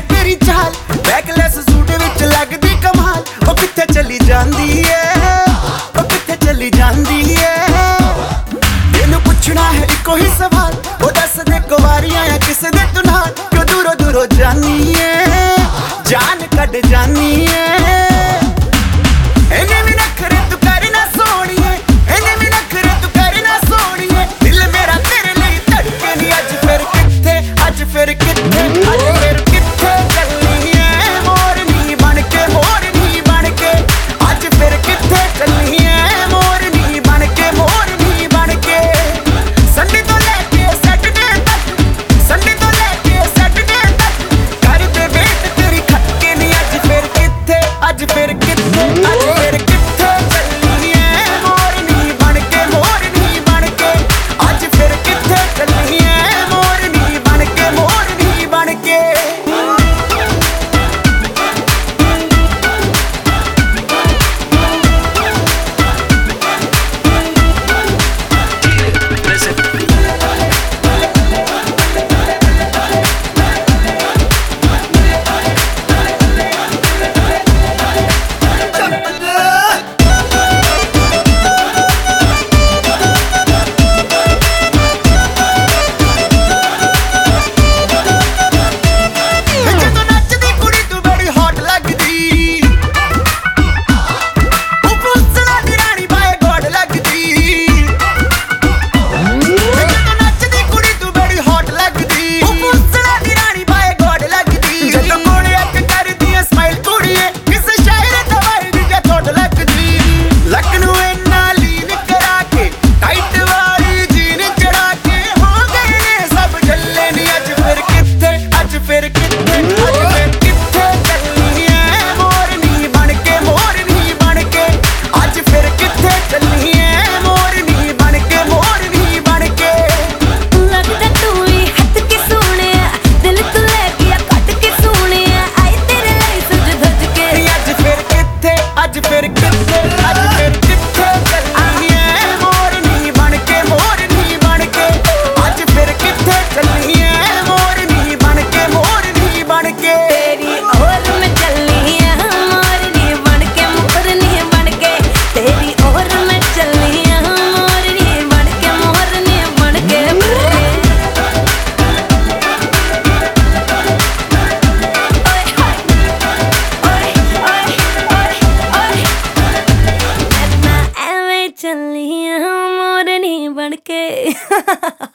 ਐ ਤੇਰੀ ਚਾਲ। ਬੈਕਲੈਸ ਸੂਟ ਵਿੱਚ ਲੱਗਦੀ ਕਮਾਲ। ਉਹ ਕਿੱਥੇ ਚਲੀ ਜਾਂਦੀ ਏ? ਉਹ ਕਿੱਥੇ ਚਲੀ ਜਾਂਦੀ ਏ? ਇਹਨੂੰ ਪੁੱਛਣਾ ਹੈ ਇੱਕੋ ਹੀ ਸਵਾਲ। ਉਹ ਦੱਸ ਦੇ ਕੁਵਾਰੀਆਂ ਆ ਕਿਸੇ ਦੇ ਤੂੰ ਕਿਉਂ ਦੂਰੋਂ ਦੂਰੋਂ ਜਾਨੀ ਏ? ਜਾਨ ਕੱਢ ਜਾਨੀ ਏ। ਅੱਜ ਫਿਰ ਕਿੱਥੇ? ਕਿੱਥੇ? ਅੱਜ Yay.